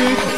Happy